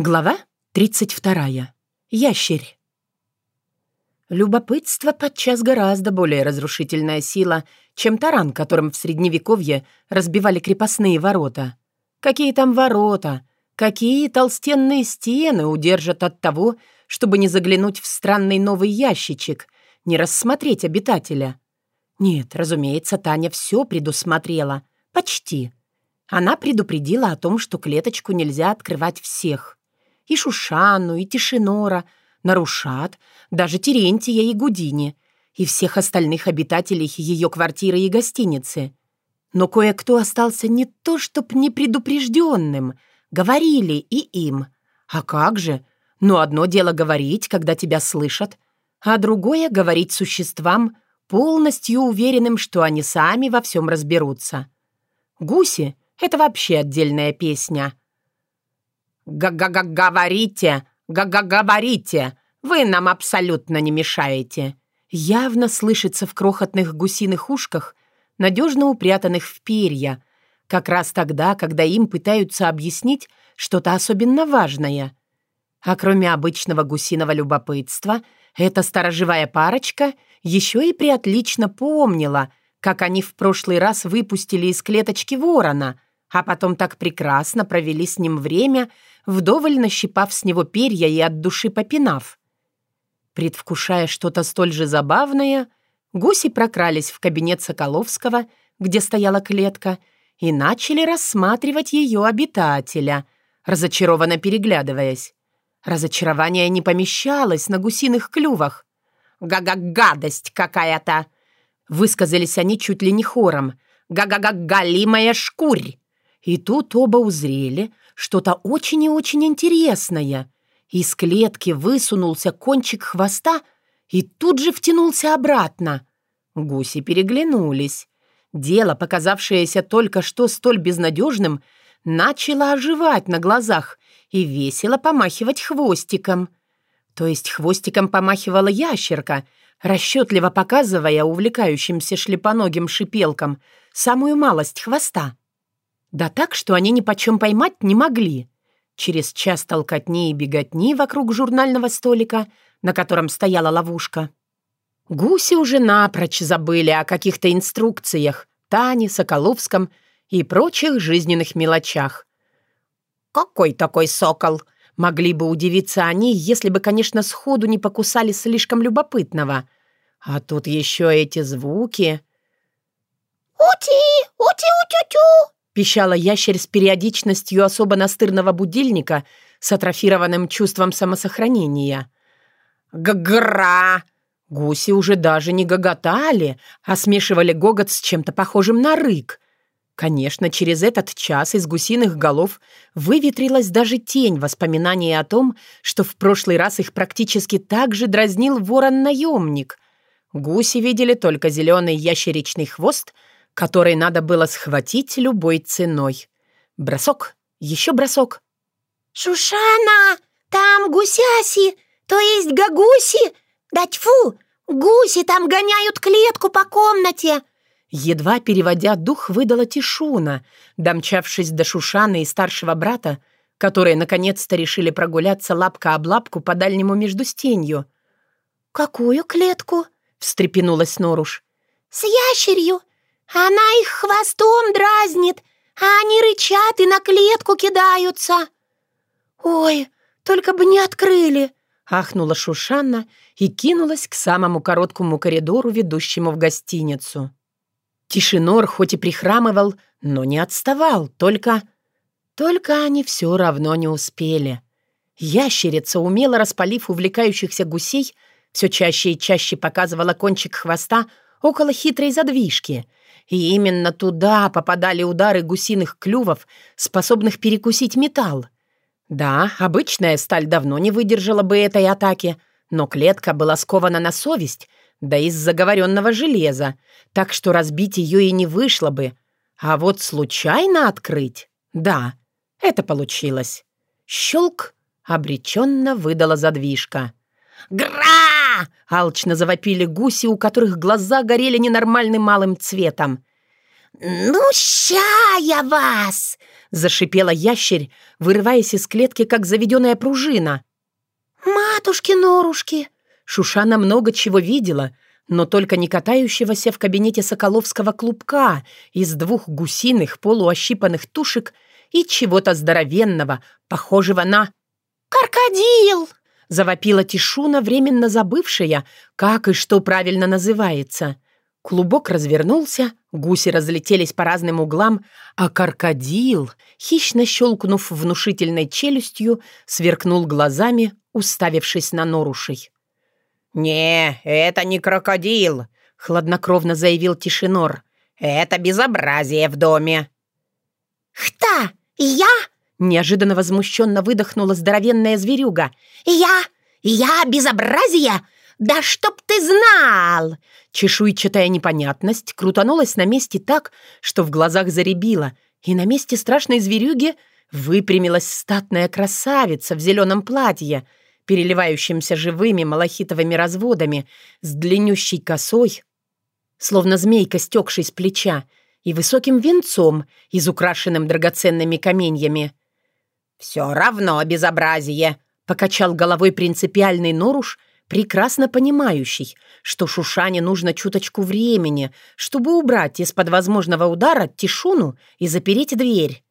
Глава 32. Ящерь. Любопытство подчас гораздо более разрушительная сила, чем таран, которым в Средневековье разбивали крепостные ворота. Какие там ворота? Какие толстенные стены удержат от того, чтобы не заглянуть в странный новый ящичек, не рассмотреть обитателя? Нет, разумеется, Таня все предусмотрела. Почти. Она предупредила о том, что клеточку нельзя открывать всех и Шушану, и Тишинора, Нарушат, даже Терентия и Гудини, и всех остальных обитателей ее квартиры и гостиницы. Но кое-кто остался не то чтоб непредупрежденным, говорили и им. А как же? Ну, одно дело говорить, когда тебя слышат, а другое — говорить существам, полностью уверенным, что они сами во всем разберутся. Гуси — это вообще отдельная песня — «Га-га-га-говорите! Га-га-говорите! Вы нам абсолютно не мешаете!» Явно слышится в крохотных гусиных ушках, надежно упрятанных в перья, как раз тогда, когда им пытаются объяснить что-то особенно важное. А кроме обычного гусиного любопытства, эта сторожевая парочка еще и приотлично помнила, как они в прошлый раз выпустили из клеточки ворона — а потом так прекрасно провели с ним время, вдоволь нащипав с него перья и от души попинав. Предвкушая что-то столь же забавное, гуси прокрались в кабинет Соколовского, где стояла клетка, и начали рассматривать ее обитателя, разочарованно переглядываясь. Разочарование не помещалось на гусиных клювах. «Га-га-гадость какая-то!» Высказались они чуть ли не хором. «Га-га-га-галимая шкурь!» И тут оба узрели что-то очень и очень интересное. Из клетки высунулся кончик хвоста и тут же втянулся обратно. Гуси переглянулись. Дело, показавшееся только что столь безнадежным, начало оживать на глазах и весело помахивать хвостиком. То есть хвостиком помахивала ящерка, расчетливо показывая увлекающимся шлепоногим шипелкам самую малость хвоста. Да так, что они ни почем поймать не могли. Через час толкотни и беготни вокруг журнального столика, на котором стояла ловушка. Гуси уже напрочь забыли о каких-то инструкциях, Тане, Соколовском и прочих жизненных мелочах. «Какой такой сокол?» Могли бы удивиться они, если бы, конечно, сходу не покусали слишком любопытного. А тут еще эти звуки. «Ути! Ути-утю-тю!» Пищала ящерь с периодичностью особо настырного будильника с атрофированным чувством самосохранения. «Гагра!» Гуси уже даже не гоготали, а смешивали гогот с чем-то похожим на рык. Конечно, через этот час из гусиных голов выветрилась даже тень воспоминания о том, что в прошлый раз их практически так же дразнил ворон-наемник. Гуси видели только зеленый ящеричный хвост — который надо было схватить любой ценой. Бросок, еще бросок. «Шушана, там гусяси, то есть гагуси! Да тьфу, гуси там гоняют клетку по комнате!» Едва переводя дух, выдала Тишуна, домчавшись до Шушаны и старшего брата, которые наконец-то решили прогуляться лапка об лапку по дальнему междустенью. «Какую клетку?» — встрепенулась Норуш. «С ящерью. Она их хвостом дразнит, а они рычат и на клетку кидаются. Ой, только бы не открыли, ахнула Шушанна и кинулась к самому короткому коридору, ведущему в гостиницу. Тишинор хоть и прихрамывал, но не отставал, только... Только они все равно не успели. Ящерица, умело распалив увлекающихся гусей, все чаще и чаще показывала кончик хвоста около хитрой задвижки — и именно туда попадали удары гусиных клювов, способных перекусить металл. Да, обычная сталь давно не выдержала бы этой атаки, но клетка была скована на совесть, да из заговоренного железа, так что разбить ее и не вышло бы. А вот случайно открыть? Да, это получилось. Щелк обреченно выдала задвижка. «Гра!» — алчно завопили гуси, у которых глаза горели ненормальным малым цветом. «Ну, ща я вас!» — зашипела ящерь, вырываясь из клетки, как заведенная пружина. «Матушки-норушки!» Шушана много чего видела, но только не катающегося в кабинете соколовского клубка из двух гусиных полуощипанных тушек и чего-то здоровенного, похожего на... «Крокодил!» — завопила Тишуна, временно забывшая, как и что правильно называется. Клубок развернулся, гуси разлетелись по разным углам, а крокодил, хищно щелкнув внушительной челюстью, сверкнул глазами, уставившись на норушей. «Не, это не крокодил», — хладнокровно заявил Тишинор. «Это безобразие в доме». «Хта! Я?» — неожиданно возмущенно выдохнула здоровенная зверюга. «Я? Я безобразие? Да чтоб ты знал!» Чешуйчатая непонятность крутанулась на месте так, что в глазах заребила, и на месте страшной зверюги выпрямилась статная красавица в зеленом платье — переливающимся живыми малахитовыми разводами, с длиннющей косой, словно змейка, стекшей с плеча, и высоким венцом, изукрашенным драгоценными каменьями. «Все равно безобразие», — покачал головой принципиальный Норуш, прекрасно понимающий, что Шушане нужно чуточку времени, чтобы убрать из-под возможного удара Тишуну и запереть дверь.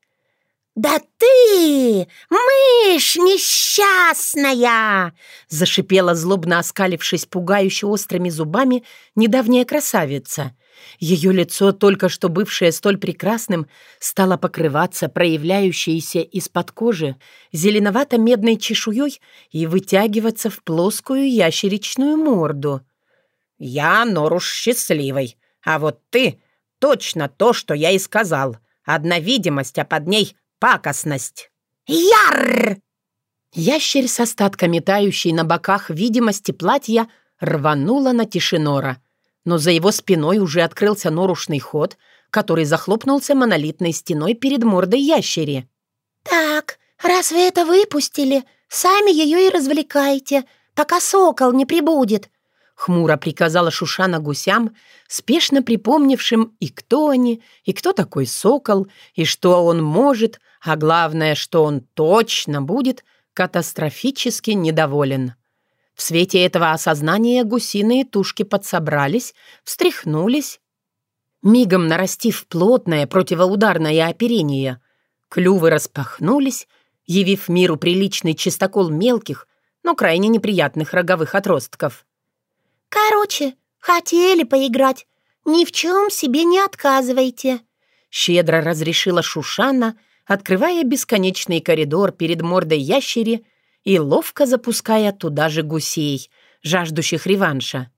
«Да ты, мышь несчастная!» Зашипела, злобно оскалившись пугающе острыми зубами, недавняя красавица. Ее лицо, только что бывшее столь прекрасным, стало покрываться проявляющейся из-под кожи зеленовато-медной чешуей и вытягиваться в плоскую ящеричную морду. «Я Норуш счастливый, а вот ты — точно то, что я и сказал. Одна видимость, а под ней пакостность. Яр! Ящерь с остатками тающей на боках видимости платья рванула на Тишинора, но за его спиной уже открылся норушный ход, который захлопнулся монолитной стеной перед мордой ящери. «Так, раз вы это выпустили, сами ее и развлекайте, пока сокол не прибудет», Хмуро приказала Шушана гусям, спешно припомнившим и кто они, и кто такой сокол, и что он может, а главное, что он точно будет катастрофически недоволен. В свете этого осознания гусиные тушки подсобрались, встряхнулись, мигом нарастив плотное противоударное оперение. Клювы распахнулись, явив миру приличный чистокол мелких, но крайне неприятных роговых отростков. «Короче, хотели поиграть. Ни в чем себе не отказывайте», — щедро разрешила Шушана, открывая бесконечный коридор перед мордой ящери и ловко запуская туда же гусей, жаждущих реванша.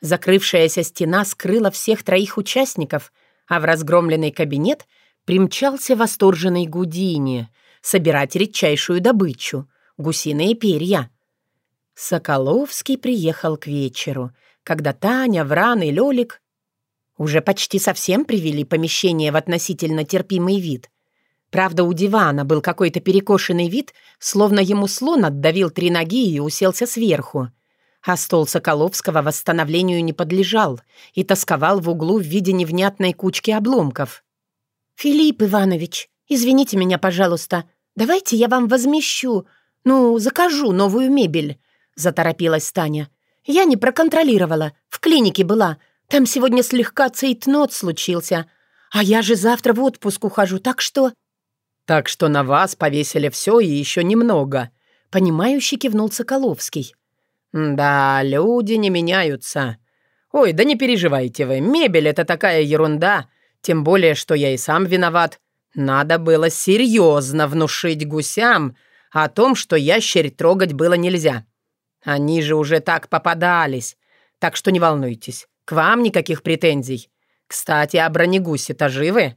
Закрывшаяся стена скрыла всех троих участников, а в разгромленный кабинет примчался восторженный Гудини собирать редчайшую добычу — гусиные перья — Соколовский приехал к вечеру, когда Таня, Вран и Лёлик уже почти совсем привели помещение в относительно терпимый вид. Правда, у дивана был какой-то перекошенный вид, словно ему слон отдавил три ноги и уселся сверху. А стол Соколовского восстановлению не подлежал и тосковал в углу в виде невнятной кучки обломков. «Филипп Иванович, извините меня, пожалуйста, давайте я вам возмещу, ну, закажу новую мебель», заторопилась Таня. «Я не проконтролировала. В клинике была. Там сегодня слегка цейтнот случился. А я же завтра в отпуск ухожу, так что...» «Так что на вас повесили все и еще немного», — понимающе кивнул Соколовский. «Да, люди не меняются. Ой, да не переживайте вы, мебель — это такая ерунда, тем более, что я и сам виноват. Надо было серьезно внушить гусям о том, что ящерь трогать было нельзя. Они же уже так попадались. Так что не волнуйтесь, к вам никаких претензий. Кстати, а бронегуси-то живы?»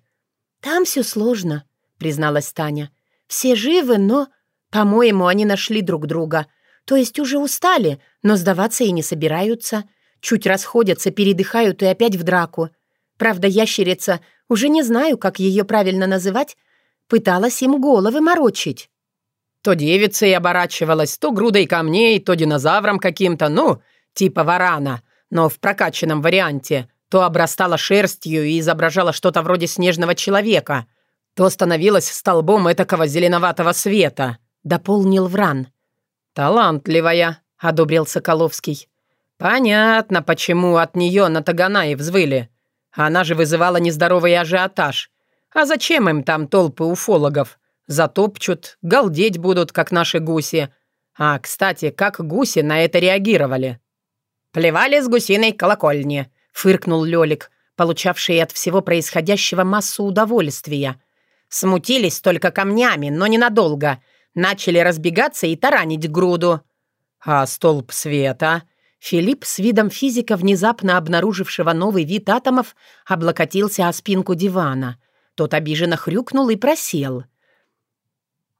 «Там все сложно», — призналась Таня. «Все живы, но, по-моему, они нашли друг друга. То есть уже устали, но сдаваться и не собираются. Чуть расходятся, передыхают и опять в драку. Правда, ящерица, уже не знаю, как ее правильно называть, пыталась им головы морочить». То девицей оборачивалась, то грудой камней, то динозавром каким-то, ну, типа варана, но в прокачанном варианте. то обрастала шерстью и изображала что-то вроде снежного человека, то становилась столбом этакого зеленоватого света», — дополнил Вран. «Талантливая», — одобрил Соколовский. «Понятно, почему от нее на Таганаи взвыли. Она же вызывала нездоровый ажиотаж. А зачем им там толпы уфологов? Затопчут, галдеть будут, как наши гуси. А, кстати, как гуси на это реагировали?» «Плевали с гусиной колокольни», — фыркнул Лёлик, получавший от всего происходящего массу удовольствия. «Смутились только камнями, но ненадолго. Начали разбегаться и таранить груду». «А столб света?» Филипп с видом физика, внезапно обнаружившего новый вид атомов, облокотился о спинку дивана. Тот обиженно хрюкнул и просел.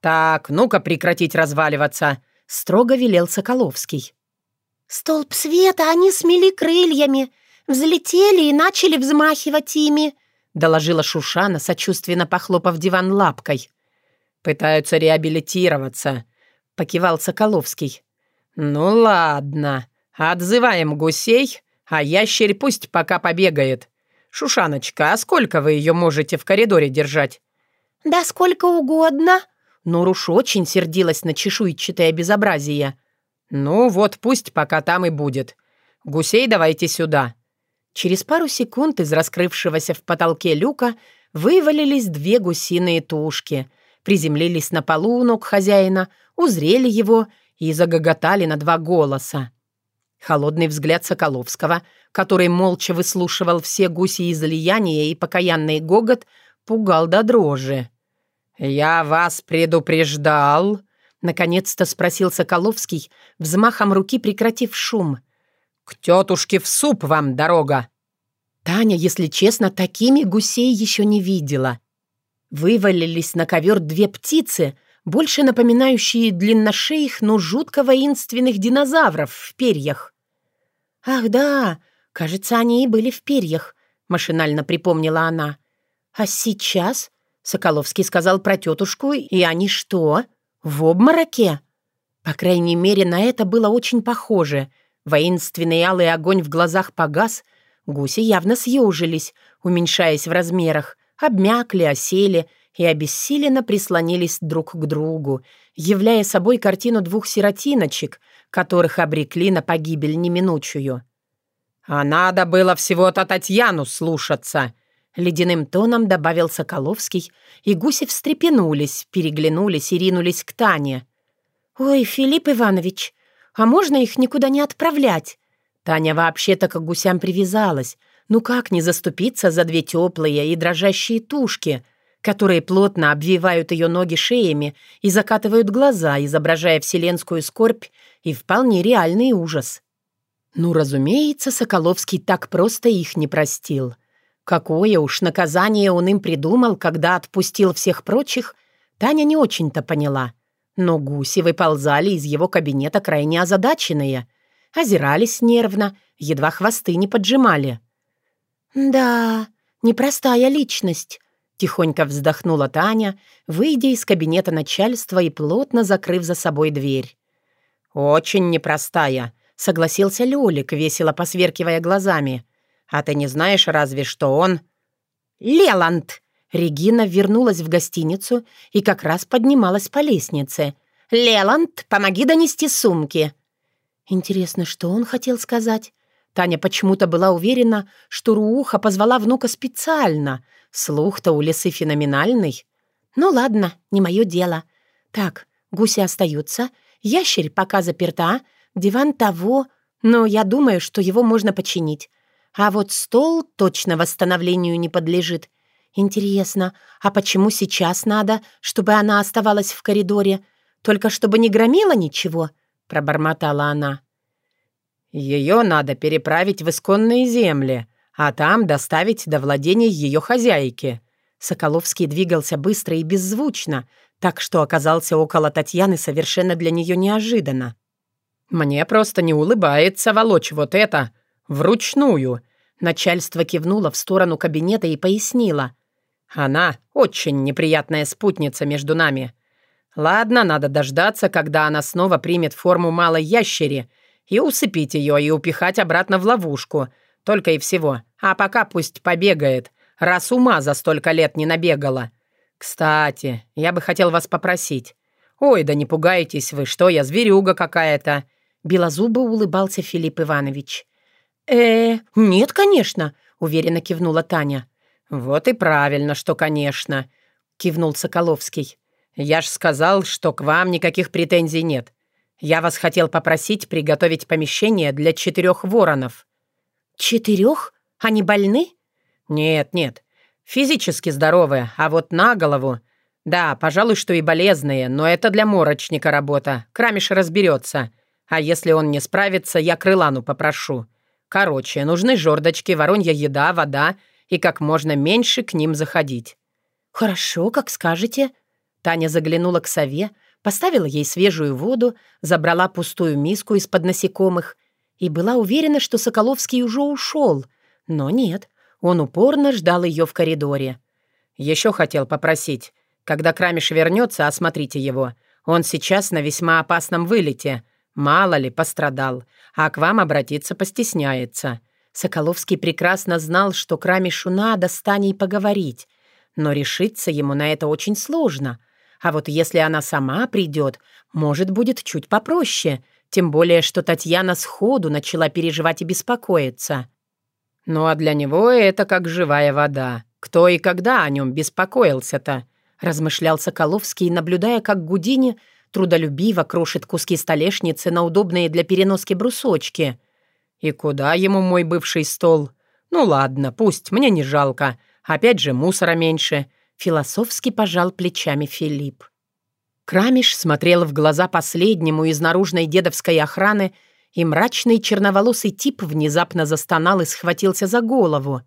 «Так, ну-ка прекратить разваливаться», — строго велел Соколовский. «Столб света они смели крыльями, взлетели и начали взмахивать ими», — доложила Шушана, сочувственно похлопав диван лапкой. «Пытаются реабилитироваться», — покивал Соколовский. «Ну ладно, отзываем гусей, а ящерь пусть пока побегает. Шушаночка, а сколько вы ее можете в коридоре держать?» «Да сколько угодно», Норуш очень сердилась на чешуйчатое безобразие. «Ну вот пусть пока там и будет. Гусей давайте сюда». Через пару секунд из раскрывшегося в потолке люка вывалились две гусиные тушки, приземлились на полу у ног хозяина, узрели его и загоготали на два голоса. Холодный взгляд Соколовского, который молча выслушивал все гуси излияния и покаянный гогот, пугал до дрожи. «Я вас предупреждал», — наконец-то спросил Соколовский, взмахом руки прекратив шум. «К тетушке в суп вам дорога». Таня, если честно, такими гусей еще не видела. Вывалились на ковер две птицы, больше напоминающие длинношеих, но жутко воинственных динозавров в перьях. «Ах да, кажется, они и были в перьях», — машинально припомнила она. «А сейчас Соколовский сказал про тетушку, и они что? В обмороке? По крайней мере, на это было очень похоже. Воинственный алый огонь в глазах погас, гуси явно съежились, уменьшаясь в размерах, обмякли, осели и обессиленно прислонились друг к другу, являя собой картину двух сиротиночек, которых обрекли на погибель неминучую. «А надо было всего-то Татьяну слушаться», — ледяным тоном добавил Соколовский, и гуси встрепенулись, переглянулись и ринулись к Тане. «Ой, Филипп Иванович, а можно их никуда не отправлять?» Таня вообще-то к гусям привязалась. Ну как не заступиться за две теплые и дрожащие тушки, которые плотно обвивают ее ноги шеями и закатывают глаза, изображая вселенскую скорбь и вполне реальный ужас. Ну, разумеется, Соколовский так просто их не простил. Какое уж наказание он им придумал, когда отпустил всех прочих, Таня не очень-то поняла. Но гуси выползали из его кабинета крайне озадаченные. Озирались нервно, едва хвосты не поджимали. «Да, непростая личность», — тихонько вздохнула Таня, выйдя из кабинета начальства и плотно закрыв за собой дверь. «Очень непростая», — согласился Лёлик, весело посверкивая глазами. А ты не знаешь разве, что он...» «Леланд!» Регина вернулась в гостиницу и как раз поднималась по лестнице. «Леланд, помоги донести сумки!» Интересно, что он хотел сказать? Таня почему-то была уверена, что Рууха позвала внука специально. Слух-то у лисы феноменальный. Ну ладно, не мое дело. Так, гуси остаются, ящерь пока заперта, диван того, но я думаю, что его можно починить. А вот стол точно восстановлению не подлежит. Интересно, а почему сейчас надо, чтобы она оставалась в коридоре? Только чтобы не громила ничего?» — пробормотала она. «Ее надо переправить в исконные земли, а там доставить до владения ее хозяйки». Соколовский двигался быстро и беззвучно, так что оказался около Татьяны совершенно для нее неожиданно. «Мне просто не улыбается волочь вот это «Вручную!» Начальство кивнуло в сторону кабинета и пояснило. «Она очень неприятная спутница между нами. Ладно, надо дождаться, когда она снова примет форму малой ящери, и усыпить ее и упихать обратно в ловушку, Только и всего. А пока пусть побегает, раз ума за столько лет не набегала. Кстати, я бы хотел вас попросить. Ой, да не пугайтесь вы, что я, зверюга какая-то. Белозубо улыбался Филипп Иванович. э нет, конечно», — уверенно кивнула Таня. «Вот и правильно, что конечно», — кивнул Соколовский. «Я ж сказал, что к вам никаких претензий нет. Я вас хотел попросить приготовить помещение для четырех воронов». «Четырех? Они больны?» «Нет, нет. Физически здоровые, а вот на голову... Да, пожалуй, что и болезные, но это для морочника работа. Крамиш разберется. А если он не справится, я крылану попрошу. Короче, нужны жердочки, воронья еда, вода и как можно меньше к ним заходить». «Хорошо, как скажете». Таня заглянула к сове, поставила ей свежую воду, забрала пустую миску из-под насекомых и была уверена, что Соколовский уже ушел. Но нет, он упорно ждал ее в коридоре. «Еще хотел попросить. Когда Крамиш вернется, осмотрите его. Он сейчас на весьма опасном вылете. Мало ли, пострадал. А к вам обратиться постесняется». Соколовский прекрасно знал, что Крамишу надо с Таней поговорить. Но решиться ему на это очень сложно. А вот если она сама придет, может, будет чуть попроще. Тем более, что Татьяна сходу начала переживать и беспокоиться. Ну а для него это как живая вода. Кто и когда о нем беспокоился-то? Размышлял Соколовский, наблюдая, как Гудини трудолюбиво крошит куски столешницы на удобные для переноски брусочки. «И куда ему мой бывший стол? Ну ладно, пусть, мне не жалко. Опять же, мусора меньше». Философски пожал плечами Филипп. Крамиш смотрел в глаза последнему из наружной дедовской охраны и мрачный черноволосый тип внезапно застонал и схватился за голову.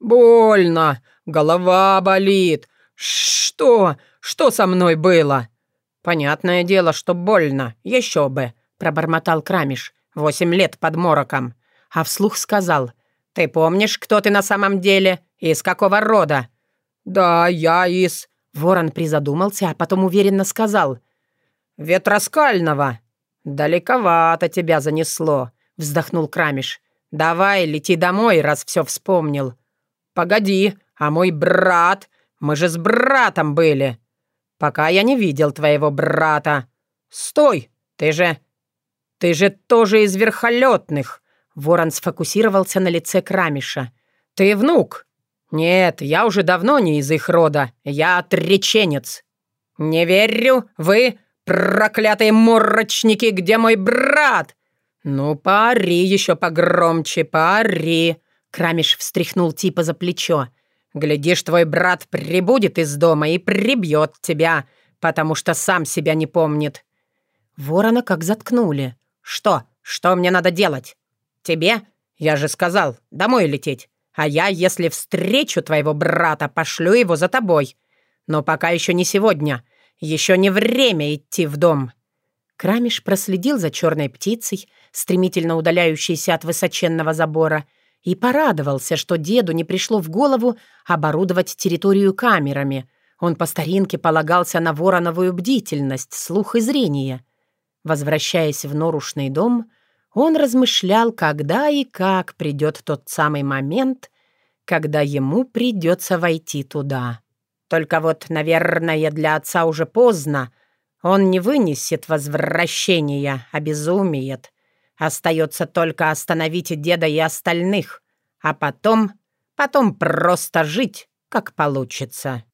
«Больно! Голова болит! Что? Что со мной было?» «Понятное дело, что больно. Еще бы!» — пробормотал Крамиш. «Восемь лет под мороком». А вслух сказал. «Ты помнишь, кто ты на самом деле? Из какого рода?» «Да, я из...» Ворон призадумался, а потом уверенно сказал. «Ветроскального». «Далековато тебя занесло», — вздохнул Крамиш. «Давай, лети домой, раз все вспомнил». «Погоди, а мой брат? Мы же с братом были». «Пока я не видел твоего брата». «Стой! Ты же... Ты же тоже из верхолетных!» Ворон сфокусировался на лице Крамиша. «Ты внук?» «Нет, я уже давно не из их рода. Я отреченец». «Не верю, вы «Проклятые морочники, где мой брат?» «Ну, пари еще погромче, пари!» Крамиш встряхнул типа за плечо. «Глядишь, твой брат прибудет из дома и прибьет тебя, потому что сам себя не помнит». Ворона как заткнули. «Что? Что мне надо делать?» «Тебе? Я же сказал, домой лететь. А я, если встречу твоего брата, пошлю его за тобой. Но пока еще не сегодня. Еще не время идти в дом». Крамиш проследил за черной птицей, стремительно удаляющейся от высоченного забора, и порадовался, что деду не пришло в голову оборудовать территорию камерами. Он по старинке полагался на вороновую бдительность, слух и зрение. Возвращаясь в норушный дом, он размышлял, когда и как придет тот самый момент, когда ему придется войти туда. Только вот, наверное, для отца уже поздно. Он не вынесет возвращения, обезумеет. Остается только остановить деда и остальных, а потом... потом просто жить, как получится.